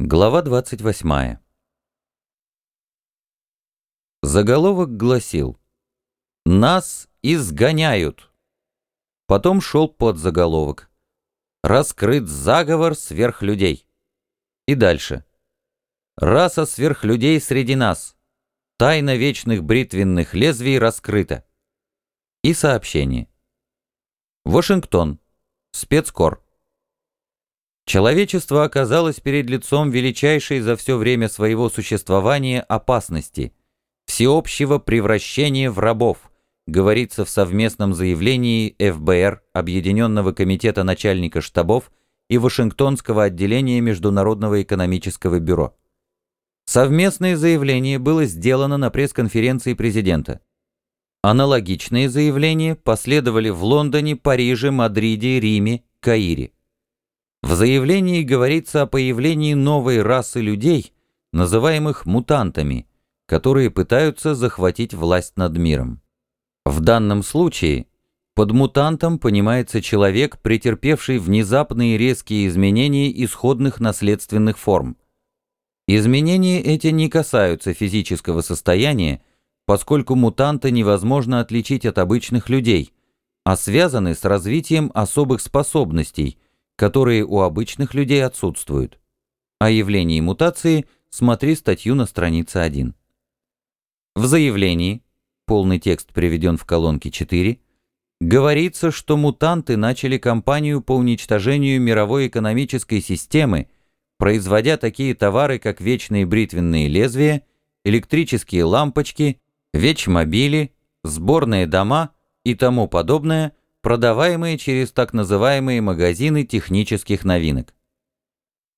Глава 28. Заголовок гласил «Нас изгоняют». Потом шел подзаголовок «Раскрыт заговор сверхлюдей». И дальше. «Раса сверхлюдей среди нас. Тайна вечных бритвенных лезвий раскрыта». И сообщение. Вашингтон. Спецкор. Человечество оказалось перед лицом величайшей за все время своего существования опасности – всеобщего превращения в рабов, говорится в совместном заявлении ФБР, Объединенного комитета начальника штабов и Вашингтонского отделения Международного экономического бюро. Совместное заявление было сделано на пресс-конференции президента. Аналогичные заявления последовали в Лондоне, Париже, Мадриде, Риме, Каире. В заявлении говорится о появлении новой расы людей, называемых мутантами, которые пытаются захватить власть над миром. В данном случае под мутантом понимается человек, претерпевший внезапные резкие изменения исходных наследственных форм. Изменения эти не касаются физического состояния, поскольку мутанта невозможно отличить от обычных людей, а связаны с развитием особых способностей – которые у обычных людей отсутствуют. О явлении мутации смотри статью на странице 1. В заявлении, полный текст приведен в колонке 4, говорится, что мутанты начали кампанию по уничтожению мировой экономической системы, производя такие товары, как вечные бритвенные лезвия, электрические лампочки, вечмобили, сборные дома и тому подобное, продаваемые через так называемые магазины технических новинок.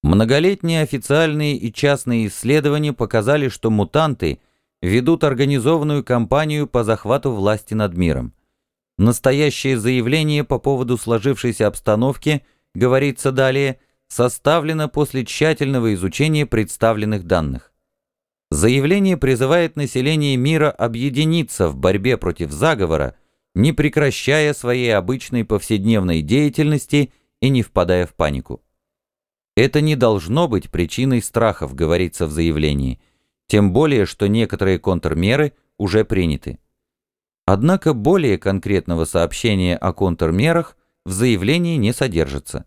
Многолетние официальные и частные исследования показали, что мутанты ведут организованную кампанию по захвату власти над миром. Настоящее заявление по поводу сложившейся обстановки, говорится далее, составлено после тщательного изучения представленных данных. Заявление призывает население мира объединиться в борьбе против заговора, не прекращая своей обычной повседневной деятельности и не впадая в панику. Это не должно быть причиной страхов, говорится в заявлении, тем более, что некоторые контрмеры уже приняты. Однако более конкретного сообщения о контрмерах в заявлении не содержится.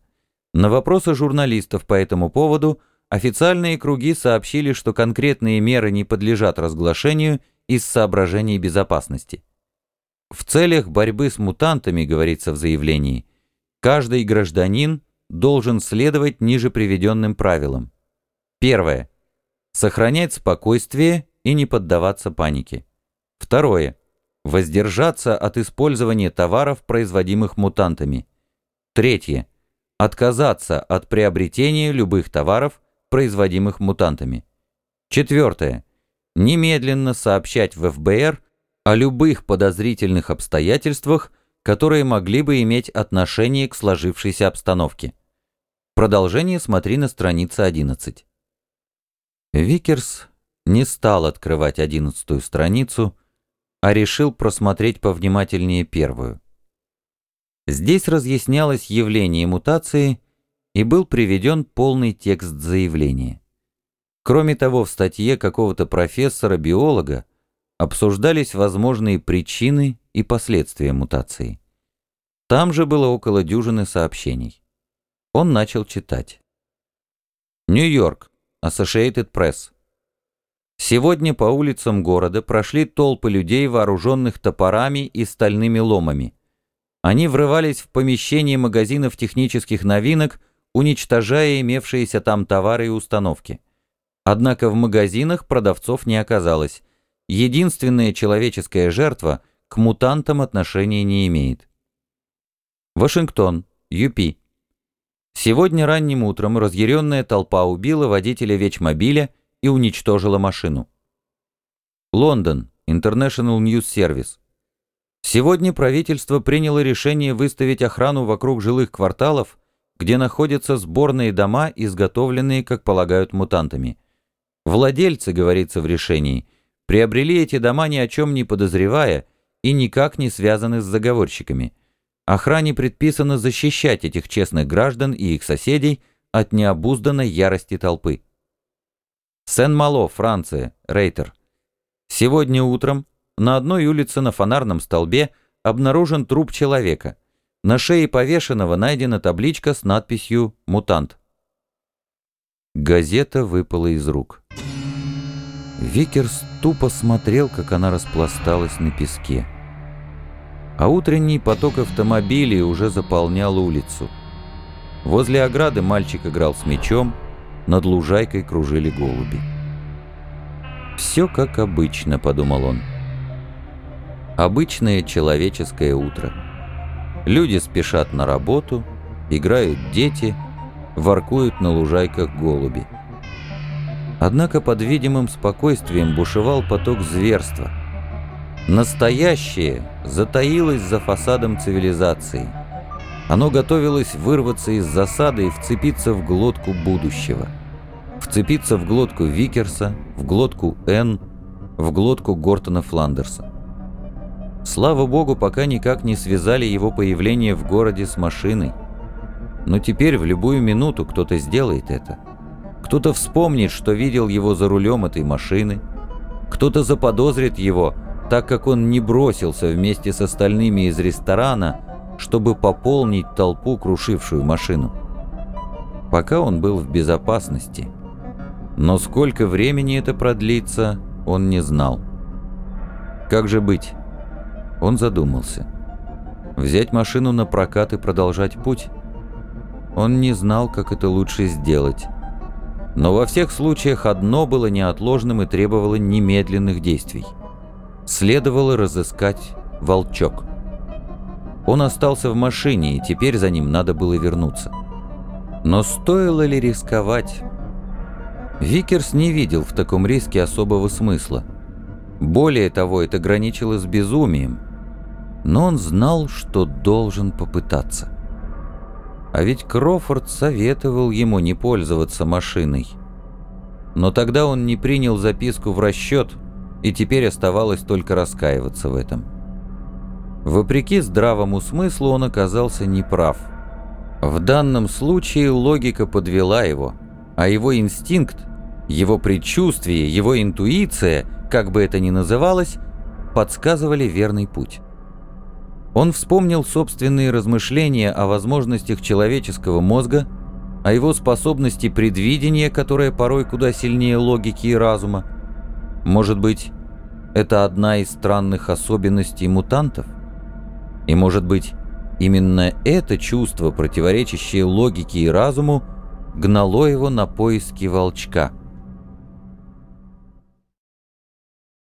На вопросы журналистов по этому поводу официальные круги сообщили, что конкретные меры не подлежат разглашению из соображений безопасности. В целях борьбы с мутантами, говорится в заявлении, каждый гражданин должен следовать ниже приведенным правилам. Первое. Сохранять спокойствие и не поддаваться панике. Второе. Воздержаться от использования товаров, производимых мутантами. Третье. Отказаться от приобретения любых товаров, производимых мутантами. Четвертое. Немедленно сообщать в ФБР о любых подозрительных обстоятельствах, которые могли бы иметь отношение к сложившейся обстановке. Продолжение смотри на странице 11. Викерс не стал открывать одиннадцатую страницу, а решил просмотреть повнимательнее первую. Здесь разъяснялось явление мутации и был приведен полный текст заявления. Кроме того, в статье какого-то профессора-биолога обсуждались возможные причины и последствия мутации. Там же было около дюжины сообщений. Он начал читать. Нью-Йорк, Associated Press. Сегодня по улицам города прошли толпы людей, вооруженных топорами и стальными ломами. Они врывались в помещение магазинов технических новинок, уничтожая имевшиеся там товары и установки. Однако в магазинах продавцов не оказалось, единственная человеческая жертва к мутантам отношения не имеет. Вашингтон, ЮПИ. Сегодня ранним утром разъяренная толпа убила водителя вечмобиля и уничтожила машину. Лондон, International News Service. Сегодня правительство приняло решение выставить охрану вокруг жилых кварталов, где находятся сборные дома, изготовленные, как полагают, мутантами. Владельцы, говорится в решении, приобрели эти дома ни о чем не подозревая и никак не связаны с заговорщиками. Охране предписано защищать этих честных граждан и их соседей от необузданной ярости толпы. Сен-Мало, Франция, Рейтер. Сегодня утром на одной улице на фонарном столбе обнаружен труп человека. На шее повешенного найдена табличка с надписью «Мутант». Газета выпала из рук. Викерс тупо смотрел, как она распласталась на песке. А утренний поток автомобилей уже заполнял улицу. Возле ограды мальчик играл с мячом, над лужайкой кружили голуби. «Все как обычно», — подумал он. Обычное человеческое утро. Люди спешат на работу, играют дети, воркуют на лужайках голуби. Однако под видимым спокойствием бушевал поток зверства. Настоящее затаилось за фасадом цивилизации. Оно готовилось вырваться из засады и вцепиться в глотку будущего. Вцепиться в глотку Викерса, в глотку Н, в глотку Гортона Фландерса. Слава богу, пока никак не связали его появление в городе с машиной. Но теперь в любую минуту кто-то сделает это. Кто-то вспомнит, что видел его за рулем этой машины. Кто-то заподозрит его, так как он не бросился вместе с остальными из ресторана, чтобы пополнить толпу, крушившую машину. Пока он был в безопасности. Но сколько времени это продлится, он не знал. Как же быть? Он задумался. Взять машину на прокат и продолжать путь? Он не знал, как это лучше сделать. Но во всех случаях одно было неотложным и требовало немедленных действий. Следовало разыскать волчок. Он остался в машине, и теперь за ним надо было вернуться. Но стоило ли рисковать? Викерс не видел в таком риске особого смысла. Более того, это граничило с безумием – но он знал, что должен попытаться. А ведь Крофорд советовал ему не пользоваться машиной. Но тогда он не принял записку в расчет, и теперь оставалось только раскаиваться в этом. Вопреки здравому смыслу он оказался неправ. В данном случае логика подвела его, а его инстинкт, его предчувствие, его интуиция, как бы это ни называлось, подсказывали верный путь. Он вспомнил собственные размышления о возможностях человеческого мозга, о его способности предвидения, которая порой куда сильнее логики и разума. Может быть, это одна из странных особенностей мутантов? И может быть, именно это чувство, противоречащее логике и разуму, гнало его на поиски волчка –